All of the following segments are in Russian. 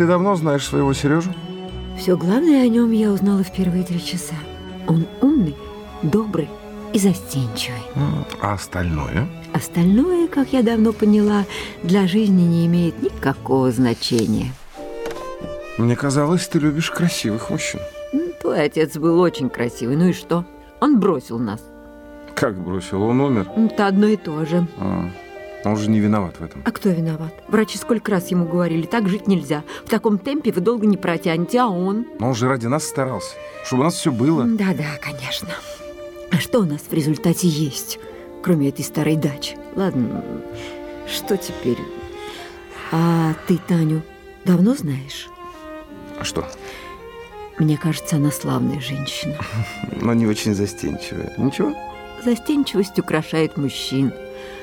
Ты давно знаешь своего Сережу? Все главное о нем я узнала в первые три часа. Он умный, добрый и застенчивый. А остальное? Остальное, как я давно поняла, для жизни не имеет никакого значения. Мне казалось, ты любишь красивых мужчин. Твой отец был очень красивый, ну и что? Он бросил нас. Как бросил? Он умер? Это одно и то же. А, он же не виноват в этом. А кто виноват? Врачи сколько раз ему говорили, так жить нельзя. В таком темпе вы долго не протянете, а он... Но он же ради нас старался, чтобы у нас все было. Да-да, конечно. А что у нас в результате есть, кроме этой старой дачи? Ладно, что теперь? А ты Таню давно знаешь? А что? Мне кажется, она славная женщина. Но не очень застенчивая. Ничего? Застенчивость украшает мужчин,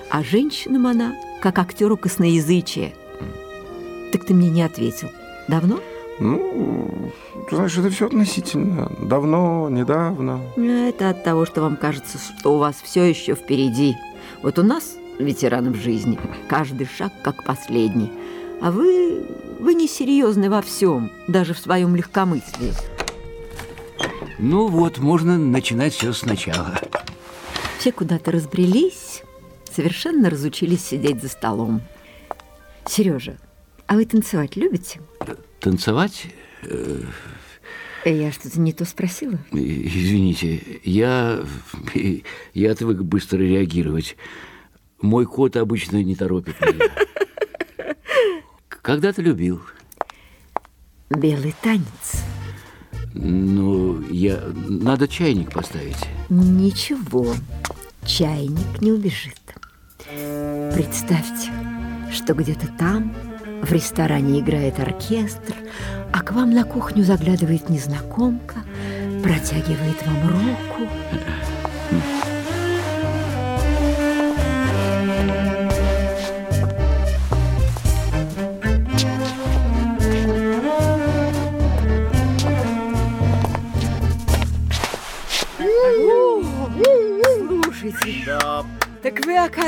а женщинам она, как актеру косноязычия. Так ты мне не ответил. Давно? Ну, ты знаешь, это все относительно. Давно, недавно. Это от того, что вам кажется, что у вас все еще впереди. Вот у нас, ветеранов жизни, каждый шаг как последний. А вы, вы несерьезны во всем, даже в своем легкомыслии. Ну вот, можно начинать все сначала. Все куда-то разбрелись, совершенно разучились сидеть за столом. Сережа, а вы танцевать любите? Танцевать? Э, Я что-то не то спросила? Извините, я, я отвык быстро реагировать. Мой кот обычно не торопит меня. Когда-то любил. Белый танец. Ну, я... Надо чайник поставить. Ничего, чайник не убежит. Представьте, что где-то там в ресторане играет оркестр, а к вам на кухню заглядывает незнакомка, протягивает вам руку.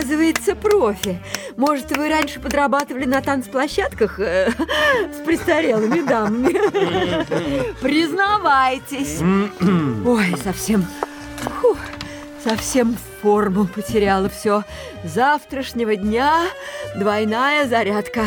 Оказывается, профи. Может, вы раньше подрабатывали на танцплощадках э, с престарелыми дамами? Признавайтесь. Ой, совсем... совсем форму потеряла все. Завтрашнего дня двойная зарядка.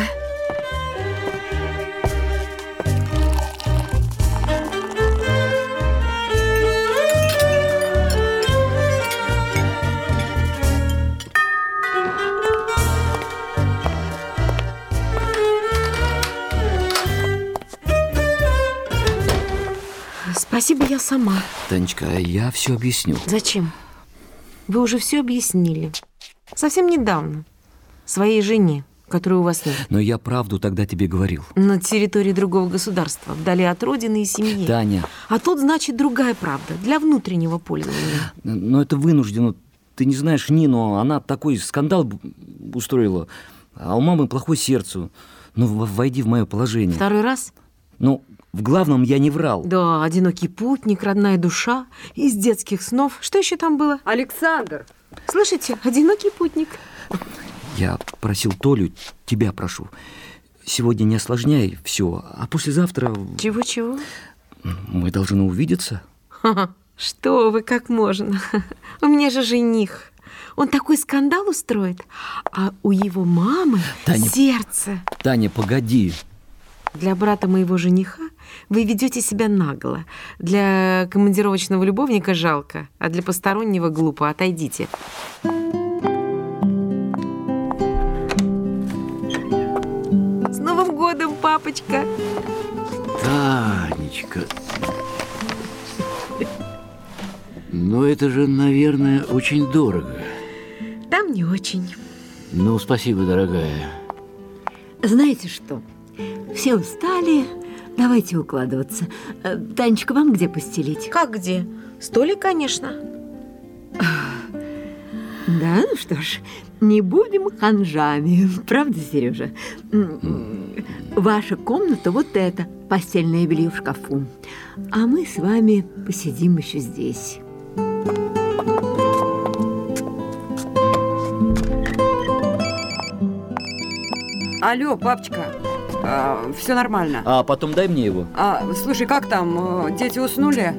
Спасибо, я сама. Танечка, я все объясню. Зачем? Вы уже все объяснили. Совсем недавно. Своей жене, которой у вас нет. Но я правду тогда тебе говорил. На территории другого государства, вдали от родины и семьи. Таня, А тут, значит, другая правда, для внутреннего пользования. но это вынуждено. Ты не знаешь Нину, она такой скандал устроила. А у мамы плохое сердце. Ну, войди в мое положение. Второй раз? Ну, в главном я не врал. Да, одинокий путник, родная душа, из детских снов. Что еще там было? Александр! Слышите, одинокий путник. Я просил Толю, тебя прошу. Сегодня не осложняй все, а послезавтра Чего-чего? мы должны увидеться. Ха-ха, Что вы, как можно? У меня же жених. Он такой скандал устроит, а у его мамы Таня. сердце. Таня, погоди. Для брата моего жениха вы ведете себя нагло. Для командировочного любовника жалко, а для постороннего глупо. Отойдите. С Новым годом, папочка! Танечка. Ну, это же, наверное, очень дорого. Там не очень. Ну, спасибо, дорогая. Знаете что? Все устали, давайте укладываться. Э, Танечка, вам где постелить? Как где? Столик, конечно. Да, ну что ж, не будем ханжами, правда, Сережа? Ваша комната вот эта, постельное белье в шкафу. А мы с вами посидим еще здесь. Алло, папочка, все нормально. А потом дай мне его. А, слушай, как там? э, Дети уснули?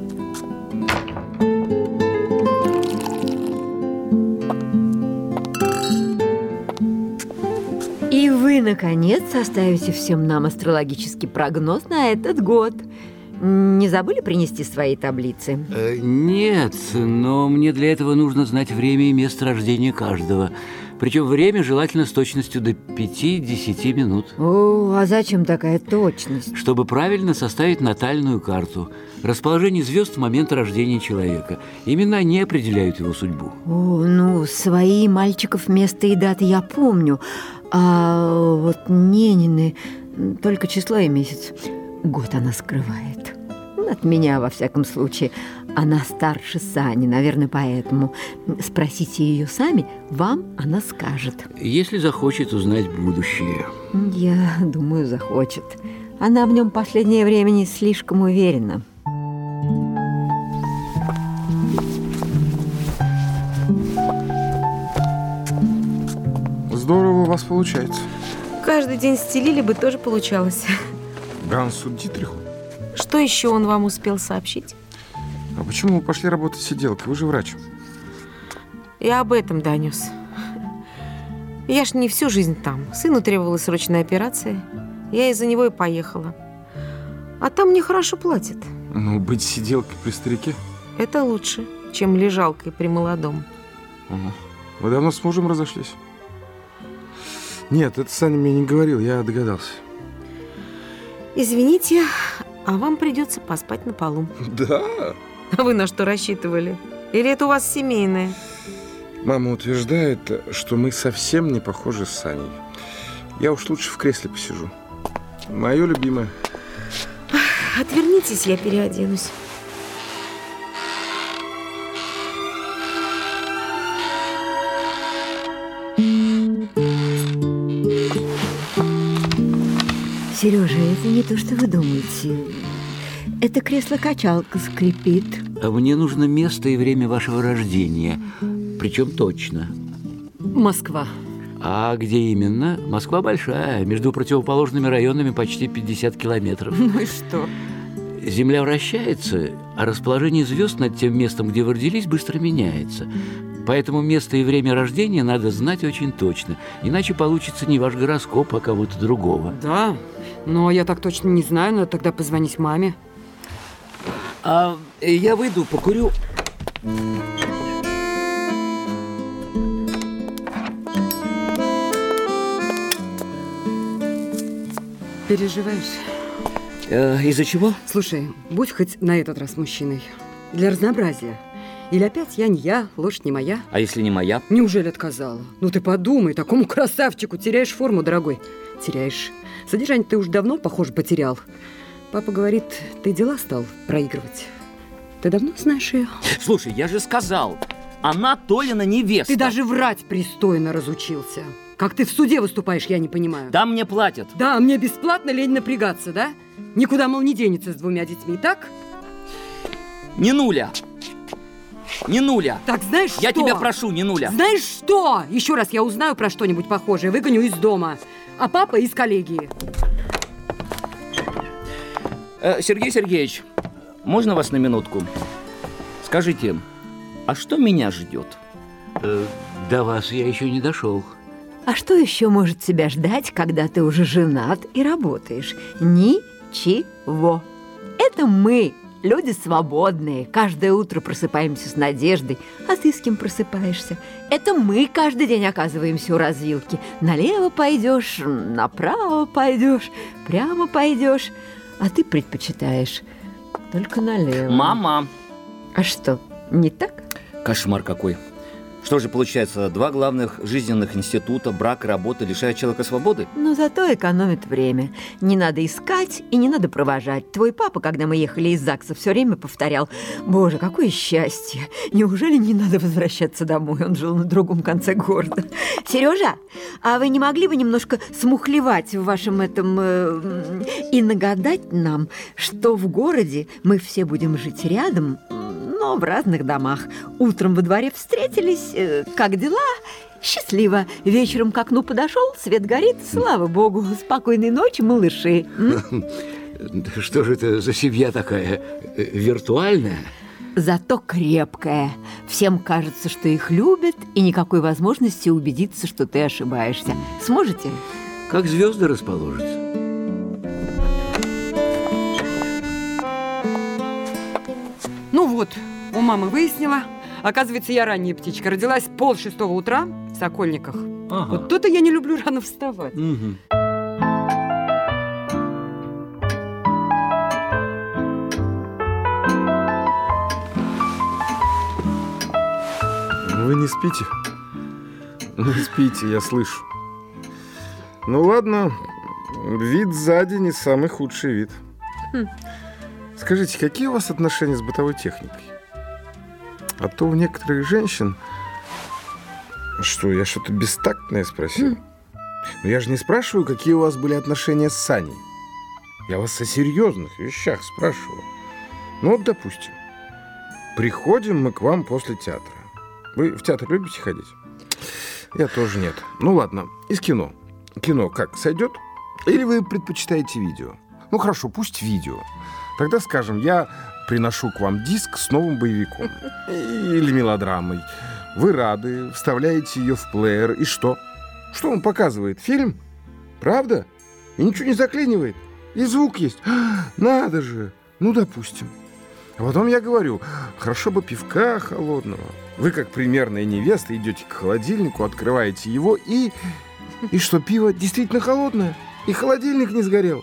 И вы, наконец, составите всем нам астрологический прогноз на этот год. Не забыли принести свои таблицы? Э, Нет, но мне для этого нужно знать время и место рождения каждого. Причем время желательно с точностью до 5-10 минут, О, а зачем такая точность? чтобы правильно составить натальную карту. Расположение звезд в момент рождения человека. Именно они определяют его судьбу. О, ну, свои мальчиков место и даты я помню. А вот Ненины только число и месяц. Год она скрывает. От меня, во всяком случае. Она старше Сани, наверное, поэтому. Спросите ее сами, вам она скажет. Если захочет узнать будущее. Я думаю, захочет. Она в нем последнее время не слишком уверена. Здорово у вас получается. Каждый день стелили бы тоже получалось. Гансу Дитриху. Что еще он вам успел сообщить? А почему вы пошли работать сиделкой? Вы же врач. Я об этом донес. Я ж не всю жизнь там. Сыну требовалась срочная операция. Я из-за него и поехала. А там мне хорошо платят. Ну, быть сиделкой при старике? Это лучше, чем лежалкой при молодом. Ага. Вы давно с мужем разошлись? Нет, это Саня мне не говорил, я догадался. Извините, а вам придется поспать на полу. Да? А вы на что рассчитывали? Или это у вас семейное? Мама утверждает, что мы совсем не похожи с Саней. Я уж лучше в кресле посижу. Мое любимое. Отвернитесь, я переоденусь. Сережа, это не то, что вы думаете. Это кресло-качалка скрипит. А мне нужно место и время вашего рождения. Причем точно. Москва. А где именно? Москва большая. Между противоположными районами почти 50 километров. Ну и что? Земля вращается, а расположение звезд над тем местом, где вы родились, быстро меняется. Поэтому место и время рождения надо знать очень точно. Иначе получится не ваш гороскоп, а кого-то другого. Да, но я так точно не знаю, надо тогда позвонить маме. А я выйду, покурю. Переживаешь? Э, из-за чего? Слушай, будь хоть на этот раз мужчиной. Для разнообразия. Или опять я не я, лошадь не моя. А если не моя? Неужели отказала? Ну ты подумай, такому красавчику теряешь форму, дорогой. Теряешь. Содержание ты уж давно, похоже, потерял. Папа говорит, ты дела стал проигрывать. Ты давно знаешь ее? Слушай, я же сказал, она Толина невеста. Ты даже врать пристойно разучился. Как ты в суде выступаешь, я не понимаю. Да мне платят. Да, мне бесплатно лень напрягаться, да? Никуда, мол, не денется с двумя детьми, так? Не нуля. Не нуля. Так, знаешь Я что? тебя прошу, не нуля. Знаешь что? Еще раз я узнаю про что-нибудь похожее, выгоню из дома. А папа из коллегии. Э, Сергей Сергеевич, можно вас на минутку? Скажите, а что меня ждет? Э, до вас я еще не дошел. А что еще может тебя ждать, когда ты уже женат и работаешь? Ничего. Это мы, люди свободные. Каждое утро просыпаемся с надеждой. А ты с кем просыпаешься? Это мы каждый день оказываемся у развилки. Налево пойдешь, направо пойдешь, прямо пойдешь. А ты предпочитаешь только налево. Мама. А что, не так? Кошмар какой. Что же получается, два главных жизненных института, брак и работа лишают человека свободы? Но зато экономит время. Не надо искать и не надо провожать. Твой папа, когда мы ехали из ЗАГСа, все время повторял, «Боже, какое счастье! Неужели не надо возвращаться домой?» Он жил на другом конце города. Сережа, а вы не могли бы немножко смухлевать в вашем этом э, и нагадать нам, что в городе мы все будем жить рядом, но в разных домах. Утром во дворе встретились, э, как дела, Счастливо. Вечером к окну подошел, свет горит, слава богу. Спокойной ночи, малыши. М? Что же это за семья такая э, виртуальная? Зато крепкая. Всем кажется, что их любят, и никакой возможности убедиться, что ты ошибаешься. Сможете? Как звезды расположатся. Вот, у мамы выяснила. Оказывается, я ранняя птичка. Родилась пол шестого утра в Сокольниках. Вот тут-то я не люблю рано вставать. Мгм. Вы не спите? Не спите, я слышу. Ну ладно, вид сзади не самый худший вид. Скажите, какие у вас отношения с бытовой техникой? А то у некоторых женщин... Что, я что-то бестактное спросил? Но я же не спрашиваю, какие у вас были отношения с Саней. Я вас о серьезных вещах спрашиваю. Ну вот, допустим, приходим мы к вам после театра. Вы в театр любите ходить? Я тоже нет. Ну ладно, из кино. Кино как, сойдет? Или вы предпочитаете видео? Ну хорошо, пусть видео. Тогда, скажем, я приношу к вам диск с новым боевиком. Или мелодрамой. Вы рады, вставляете ее в плеер. И что? Что он показывает? Фильм? Правда? И ничего не заклинивает? И звук есть? Надо же! Ну, допустим. А потом я говорю, хорошо бы пивка холодного. Вы, как примерная невеста, идете к холодильнику, открываете его и... И что, пиво действительно холодное? И холодильник не сгорел?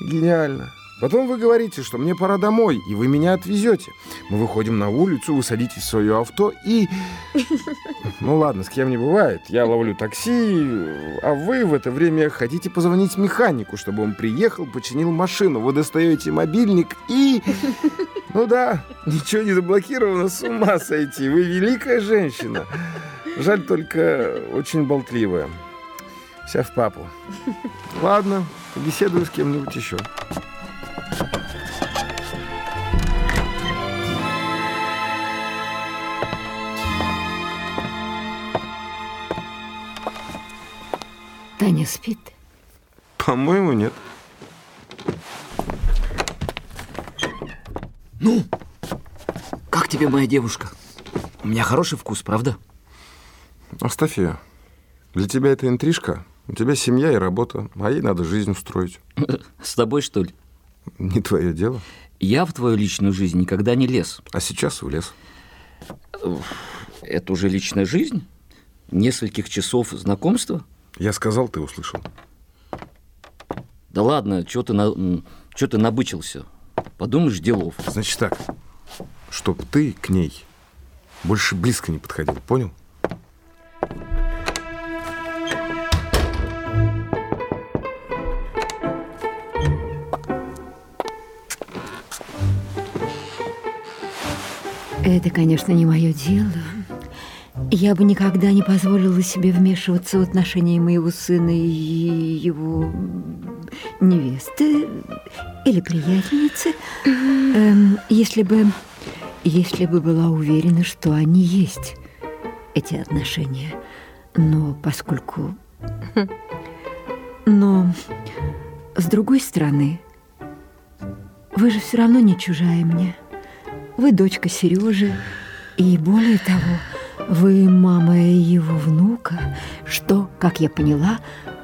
Гениально. Потом вы говорите, что мне пора домой, и вы меня отвезете. Мы выходим на улицу, вы садитесь в свое авто и... Ну ладно, с кем не бывает. Я ловлю такси, а вы в это время хотите позвонить механику, чтобы он приехал, починил машину. Вы достаете мобильник и... Ну да, ничего не заблокировано, с ума сойти. Вы великая женщина. Жаль только очень болтливая. Вся в папу. Ладно, побеседую с кем-нибудь еще. Таня спит? По-моему, нет. Ну, как тебе моя девушка? У меня хороший вкус, правда? Оставь ее. Для тебя это интрижка. У тебя семья и работа, а ей надо жизнь устроить. С тобой, что ли? Не твое дело. Я в твою личную жизнь никогда не лез. А сейчас влез. Это уже личная жизнь? Нескольких часов знакомства? Я сказал, ты услышал. Да ладно, что ты, на... чё ты набычился? Подумаешь, делов. Значит так, чтоб ты к ней больше близко не подходил, понял? Это, конечно, не мое дело. Я бы никогда не позволила себе вмешиваться в отношения моего сына и его невесты или приятельницы, эм, если бы, если бы была уверена, что они есть, эти отношения. Но поскольку... Но, с другой стороны, вы же все равно не чужая мне. Вы дочка Сережи, и более того, вы мама его внука, что, как я поняла,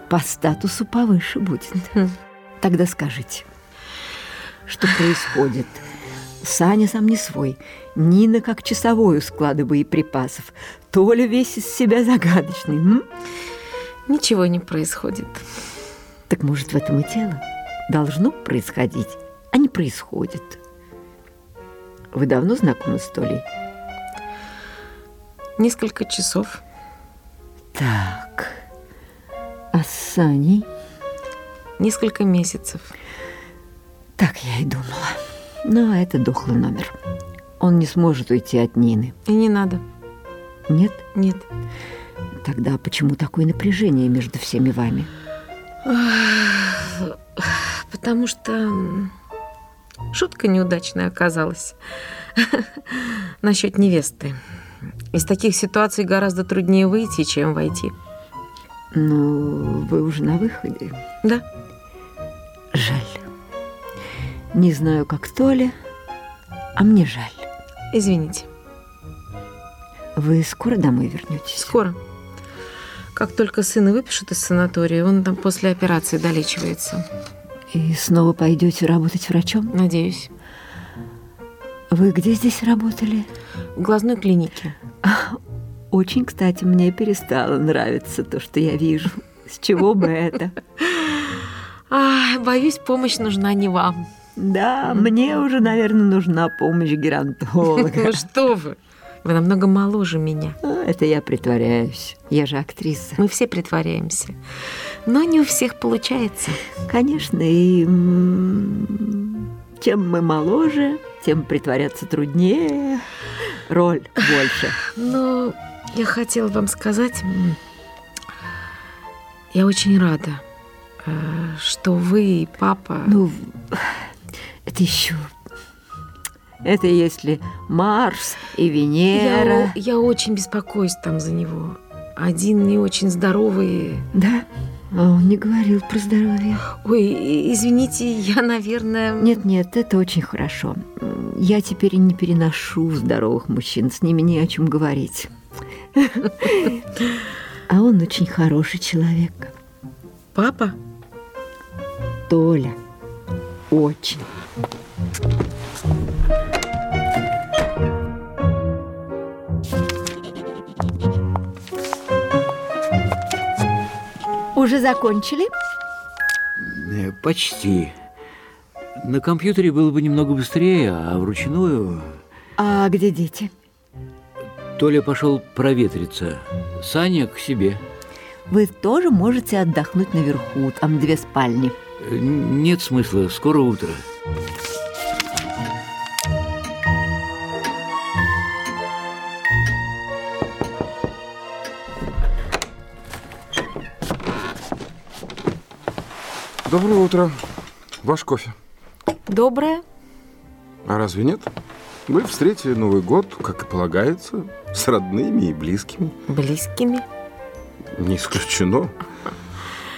по статусу повыше будет. Тогда скажите, что происходит? Саня сам не свой, Нина как часовой у склада боеприпасов, Толя весь из себя загадочный. м? Ничего не происходит. Так может, в этом и дело? Должно происходить, а не происходит. Вы давно знакомы с Толей? Несколько часов. Так, а с Саней? Несколько месяцев. Так я и думала. Но это дохлый номер. Он не сможет уйти от Нины. И не надо. Нет? Нет. Тогда почему такое напряжение между всеми вами? Потому что шутка неудачная оказалась насчет невесты. Из таких ситуаций гораздо труднее выйти, чем войти. Ну, вы уже на выходе. Да. Жаль. Не знаю, как Толя, а мне жаль. Извините. Вы скоро домой вернетесь? Скоро. Как только сына выпишут из санатория, он там после операции долечивается. И снова пойдете работать врачом? Надеюсь. Вы где здесь работали? В глазной клинике. Очень, кстати, мне перестало нравиться то, что я вижу. С чего бы это? Ах, боюсь, помощь нужна не вам. Да, мне уже, наверное, нужна помощь геронтолога. Ну что вы? Вы намного моложе меня. А, Это я притворяюсь. Я же актриса. Мы все притворяемся. Но не у всех получается. Конечно, и чем мы моложе, тем притворяться труднее. Роль больше. Но я хотела вам сказать, я очень рада, э, что вы и папа... Ну, это еще... Это если Марс и Венера. я, я очень беспокоюсь там за него. Один не очень здоровый. Да? А он не говорил про здоровье. Ой, извините, я, наверное... Нет-нет, это очень хорошо. Я теперь не переношу здоровых мужчин, с ними не о чем говорить. А он очень хороший человек. Папа? Толя. Очень. Уже закончили? Э, Почти. На компьютере было бы немного быстрее, а вручную... А где дети? Толя пошел проветриться. Саня к себе. Вы тоже можете отдохнуть наверху, там две спальни. Э, Нет смысла, скоро утро. Доброе утро. Ваш кофе. Доброе? А разве нет? Вы встретили Новый год, как и полагается, с родными и близкими. Близкими? Не исключено.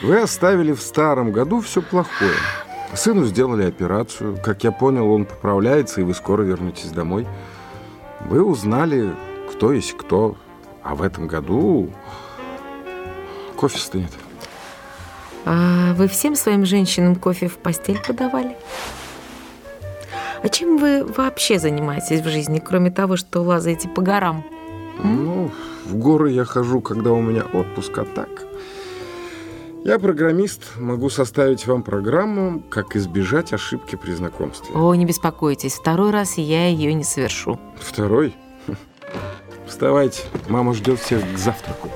Вы оставили в старом году все плохое. Сыну сделали операцию. Как я понял, он поправляется, и вы скоро вернетесь домой. Вы узнали, кто есть кто. А в этом году кофе стынет. А вы всем своим женщинам кофе в постель подавали? А чем вы вообще занимаетесь в жизни, кроме того, что лазаете по горам? Ну, в горы я хожу, когда у меня отпуск, а так... Я программист, могу составить вам программу, как избежать ошибки при знакомстве. О, не беспокойтесь, второй раз я ее не совершу. Второй? Хм. Вставайте, мама ждет всех к завтраку.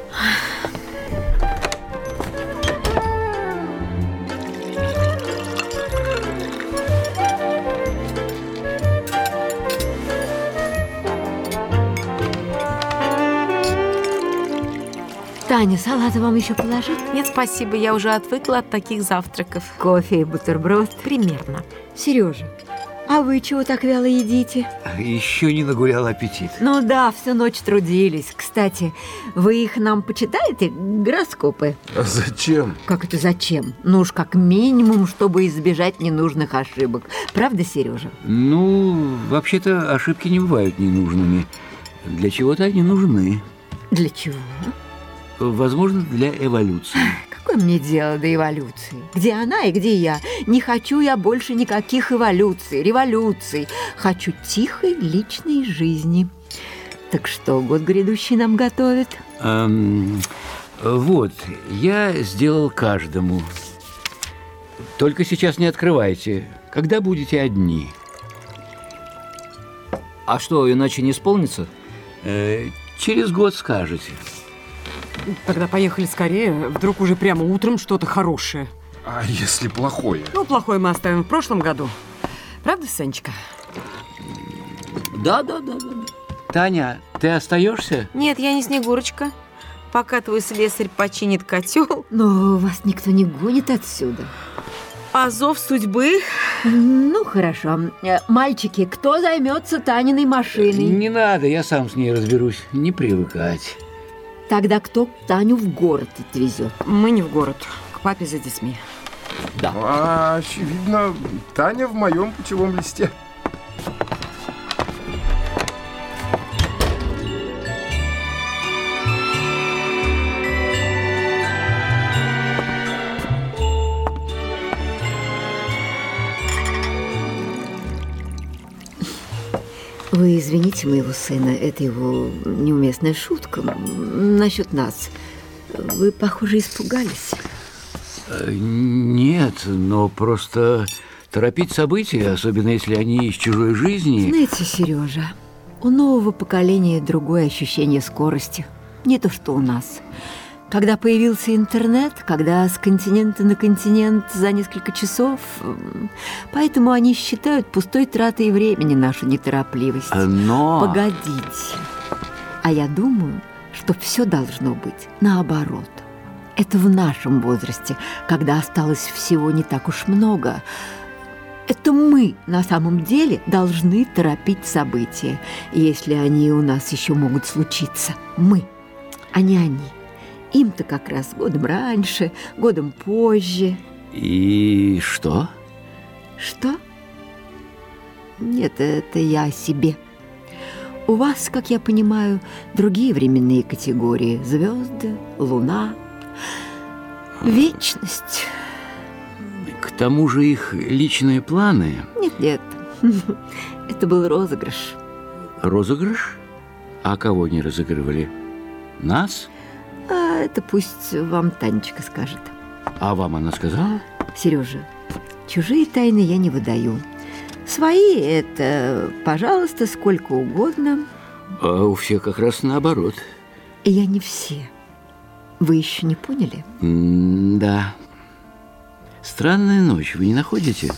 Таня, салата вам еще положить? Нет, спасибо, я уже отвыкла от таких завтраков. Кофе и бутерброд. Примерно. Сережа, а вы чего так вяло едите? Еще не нагулял аппетит. Ну да, всю ночь трудились. Кстати, вы их нам почитаете, гороскопы? А зачем? Как это зачем? Ну уж как минимум, чтобы избежать ненужных ошибок. Правда, Сережа? Ну, вообще-то ошибки не бывают ненужными. Для чего-то они нужны. Для чего? Возможно, для эволюции. Какое мне дело до эволюции? Где она и где я? Не хочу я больше никаких эволюций, революций. Хочу тихой личной жизни. Так что год грядущий нам готовит? Эм, вот, я сделал каждому. Только сейчас не открывайте. Когда будете одни? А что, иначе не исполнится? Э, через год скажете. Тогда поехали скорее. Вдруг уже прямо утром что-то хорошее. А если плохое? Ну, плохое мы оставим в прошлом году. Правда, Санечка? Да, да, да, да. Таня, ты остаешься? Нет, я не Снегурочка. Пока твой слесарь починит котел, Но вас никто не гонит отсюда. А зов судьбы? Ну, хорошо. Э, Мальчики, кто займется Таниной машиной? Не надо, я сам с ней разберусь. Не привыкать. Тогда кто Таню в город отвезет? Мы не в город, к папе за детьми. А, очевидно, Таня в моем путевом листе. Вы извините моего сына, это его неуместная шутка насчет нас. Вы, похоже, испугались. Нет, но просто торопить события, особенно если они из чужой жизни... Знаете, Сережа, у нового поколения другое ощущение скорости. Не то, что у нас. Когда появился интернет, когда с континента на континент за несколько часов, поэтому они считают пустой тратой времени нашу неторопливость. Но... Погодите. А я думаю, что все должно быть наоборот. Это в нашем возрасте, когда осталось всего не так уж много. Это мы на самом деле должны торопить события, если они у нас еще могут случиться. Мы, а не они. Им-то как раз годом раньше, годом позже. И что? Что? Нет, это я о себе. У вас, как я понимаю, другие временные категории. Звезды, луна, вечность. К тому же их личные планы... Нет-нет, это был розыгрыш. Розыгрыш? А кого не разыгрывали? Нас? А это пусть вам Танечка скажет. А вам она сказала? Сережа, чужие тайны я не выдаю. Свои это, пожалуйста, сколько угодно. А у всех как раз наоборот. Я не все. Вы еще не поняли? М, Да. Странная ночь, вы не находите?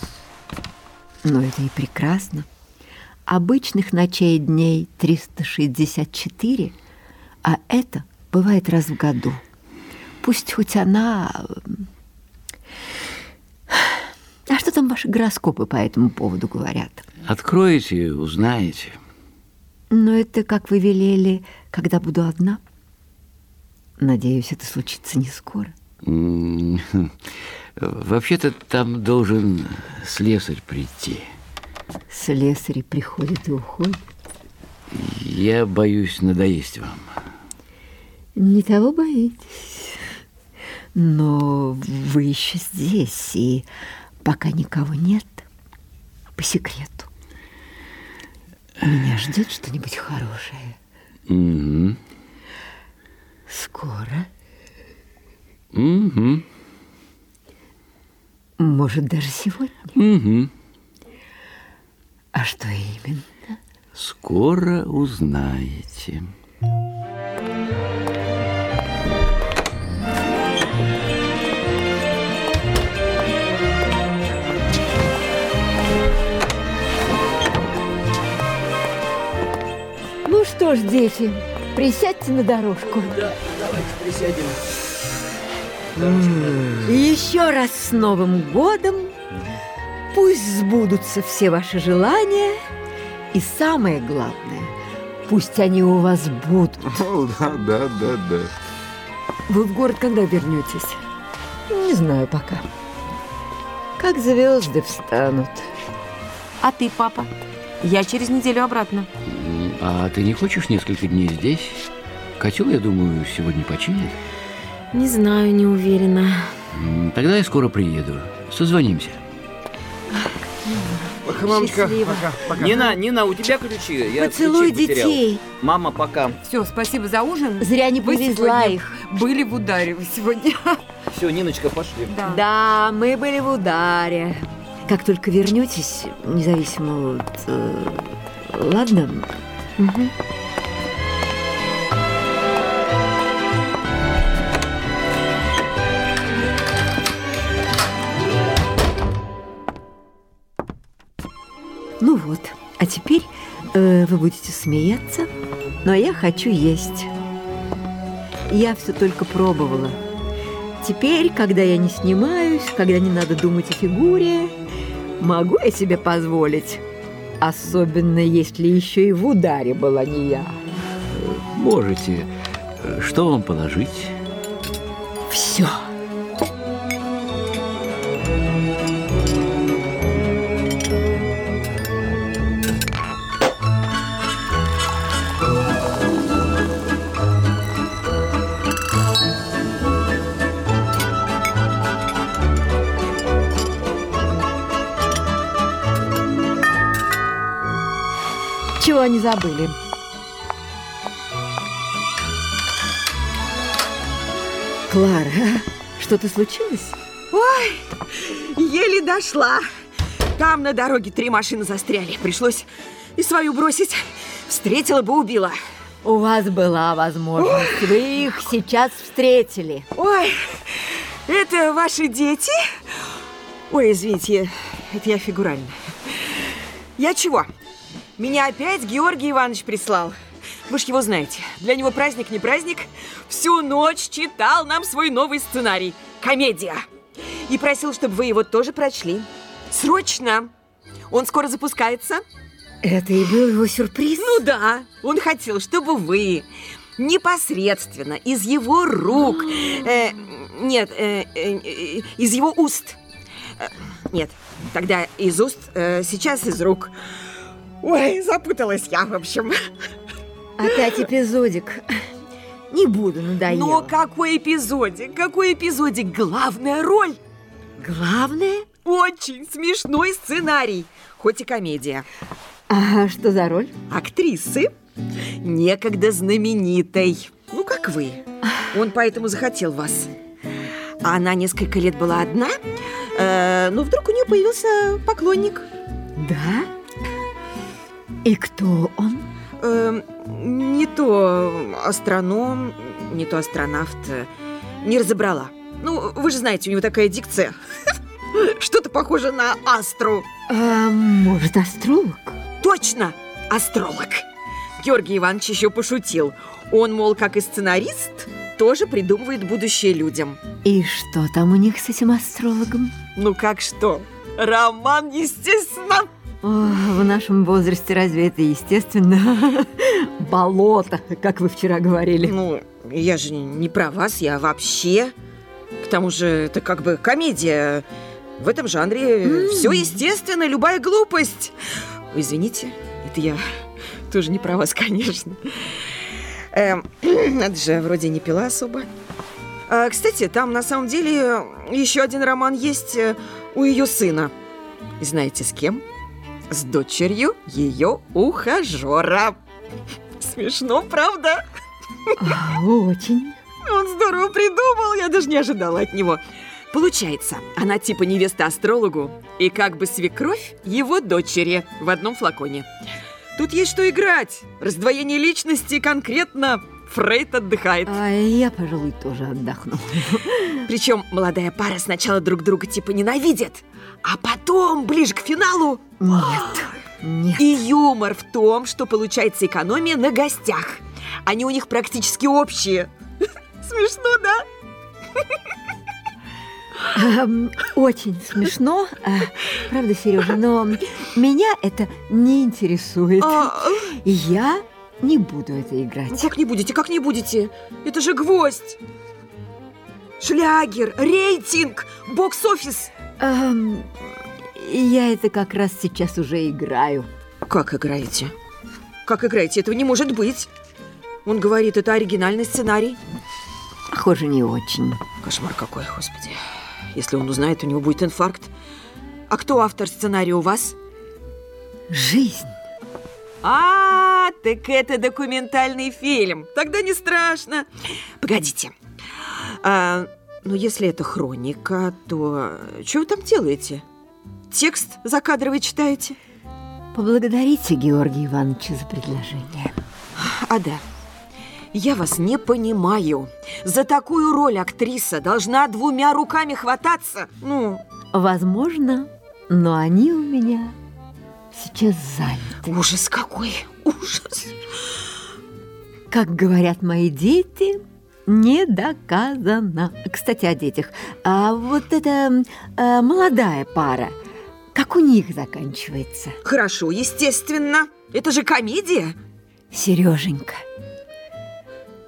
Но это и прекрасно. Обычных ночей дней 364, а это бывает раз в году. Пусть хоть она... м, А что там ваши гороскопы по этому поводу говорят? Откроете, узнаете. Но это, как вы велели, когда буду одна. Надеюсь, это случится не скоро. Вообще-то там должен слесарь прийти. Слесари приходят и уходят. Я боюсь надоесть вам. Не того боитесь. Но вы еще здесь, и пока никого нет, по секрету. Меня ждет что-нибудь хорошее. Мгм. Скоро. Мгм. Может, даже сегодня. Мгм. А что именно? Скоро узнаете. Ну что ж, дети, присядьте на дорожку. Да, давайте присядем. И еще раз с Новым годом! Пусть сбудутся все ваши желания, и самое главное, пусть они у вас будут. О, да, да, да, да. Вы в город когда вернетесь? Не знаю пока. Как звезды встанут. А ты, папа? Я через неделю обратно. А ты не хочешь несколько дней здесь? Котел, я думаю, сегодня починит. Не знаю, не уверена. Тогда я скоро приеду. Созвонимся. Пока, мамочка, Счастливо. пока, пока. Нина, Нина, у тебя ключи? Я Поцелуй ключи потерял. детей. Мама, пока. Все, спасибо за ужин. Зря не Вы повезла их. Были в ударе вы сегодня. Все, Ниночка, пошли. Да. Да, мы были в ударе. Как только вернетесь, независимо от... э, ладно? Ну вот, а теперь э, вы будете смеяться, но я хочу есть. Я все только пробовала. теперь, когда я не снимаюсь, когда не надо думать о фигуре, могу я себе позволить. Особенно, если еще и в ударе была не я. Можете. Что вам положить? Все. Чего они забыли? Клара, что-то случилось? Еле дошла. Там на дороге три машины застряли. Пришлось и свою бросить. Встретила бы убила. У вас была возможность. Вы их сейчас встретили. Ой, это ваши дети? Ой, извините, это я фигурально. Я чего? Меня опять Георгий Иванович прислал. Вы ж его знаете. Для него праздник не праздник. Всю ночь читал нам свой новый сценарий. Комедия. И просил, чтобы вы его тоже прочли. Срочно. Он скоро запускается. Это и был его сюрприз? Ну да, он хотел, чтобы вы непосредственно из его рук, э, нет, э, э, из его уст, Э, нет, тогда из уст, э, сейчас из рук. Ой, запуталась я, в общем. Опять эпизодик. Не буду, надоело. Но какой эпизодик, какой эпизодик, главная роль. Главное? Очень смешной сценарий, хоть и комедия. А что за роль? актрисы, некогда знаменитой. Ну, как вы. Он поэтому захотел вас. А она несколько лет была одна, э, но вдруг у нее появился поклонник. Да? И кто он? Э, не то астроном, не то астронавт. э, Не разобрала. Ну, вы же знаете, у него такая дикция. Что-то похоже на астру. А, может, астролог? Точно, астролог. Георгий Иванович еще пошутил. Он, мол, как и сценарист, тоже придумывает будущее людям. И что там у них с этим астрологом? Ну как что? Роман, естественно. О, в нашем возрасте разве это естественно? Болото, как вы вчера говорили. Ну, я же не про вас, я вообще. К тому же это как бы комедия. В этом жанре все естественно, любая глупость. Ой, Извините, это я тоже не про вас, конечно. Эм, надо же, вроде не пила особо. А, кстати, там на самом деле еще один роман есть э, у ее сына. Знаете, с кем? С дочерью ее ухажера. Смешно, правда? А, Очень. Он здорово придумал, я даже не ожидала от него. Получается, она типа невеста астрологу и как бы свекровь его дочери в одном флаконе. Тут есть что играть. Раздвоение личности конкретно. Фрейд отдыхает. А я, пожалуй, тоже отдохну. Причем молодая пара сначала друг друга типа ненавидит, а потом, ближе к финалу... Нет, нет. И юмор в том, что получается экономия на гостях. Они у них практически общие. Смешно, да? Эм, Очень смешно, а, правда, Сережа, но меня это не интересует. А, я не буду это Ну играть. как не будете, как не будете? Это же гвоздь! Шлягер, рейтинг, бокс-офис. Эм, Я это как раз сейчас уже играю. Как играете? Как играете? Этого не может быть. Он говорит, это оригинальный сценарий. Похоже, не очень. Кошмар какой, господи. Если он узнает, у него будет инфаркт. А кто автор сценария у вас? Жизнь. А, так это документальный фильм. Тогда не страшно. Погодите. А, ну, если это хроника, то что вы там делаете? Текст закадровый читаете? Поблагодарите Георгия Ивановича за предложение. А да, я вас не понимаю. За такую роль актриса должна двумя руками хвататься. Ну, Возможно, но они у меня сейчас заняты. ужас какой, ужас. Как говорят мои дети, не доказано. Кстати, о детях. А вот эта э, молодая пара, как у них заканчивается? Хорошо, естественно. Это же комедия. Сереженька,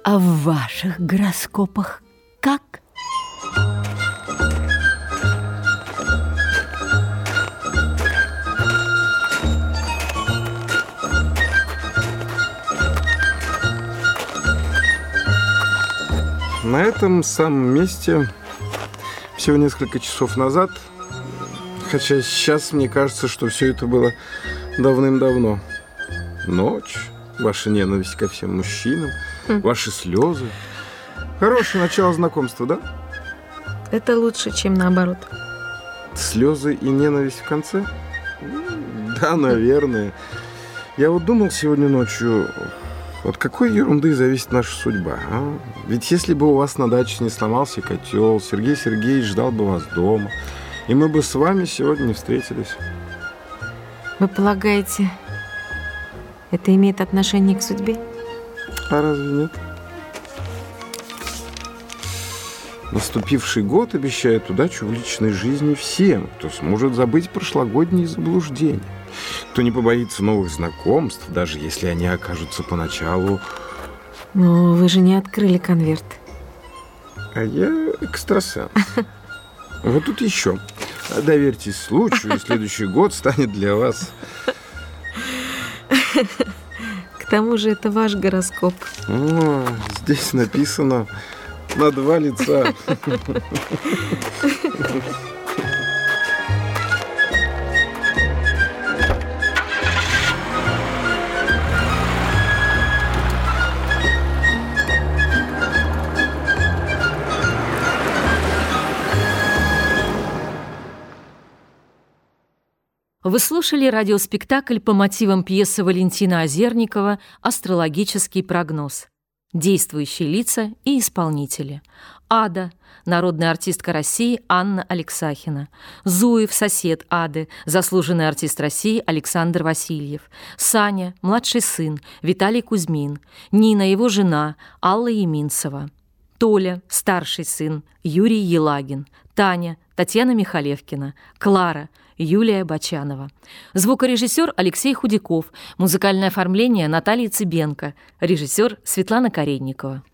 а в ваших гороскопах как? На этом самом месте всего несколько часов назад, хотя сейчас мне кажется, что все это было давным-давно. Ночь, ваша ненависть ко всем мужчинам, ваши слезы. Хорошее начало знакомства, да? Это лучше, чем наоборот. Слезы и ненависть в конце? Да, наверное. Я вот думал сегодня ночью, от какой ерунды зависит наша судьба, а? Ведь если бы у вас на даче не сломался котел, Сергей Сергеевич ждал бы вас дома, и мы бы с вами сегодня не встретились. Вы полагаете, это имеет отношение к судьбе? А разве нет? Наступивший год обещает удачу в личной жизни всем, кто сможет забыть прошлогодние заблуждения, кто не побоится новых знакомств, даже если они окажутся поначалу Но вы же не открыли конверт. А я экстрасенс. Вот тут еще. Доверьтесь случаю, и следующий год станет для вас... К тому же это ваш гороскоп. О, здесь написано на два лица. Вы слушали радиоспектакль по мотивам пьесы Валентина Озерникова «Астрологический прогноз». Действующие лица и исполнители. Ада, народная артистка России Анна Алексахина. Зуев, сосед Ады, заслуженный артист России Александр Васильев. Саня, младший сын Виталий Кузьмин. Нина, его жена Алла Еминцева. Толя, старший сын Юрий Елагин. Таня, Татьяна Михалевкина. Клара, Юлия Бочанова. Звукорежиссер Алексей Худяков. Музыкальное оформление Наталья Цыбенко. Режиссер Светлана Каренникова.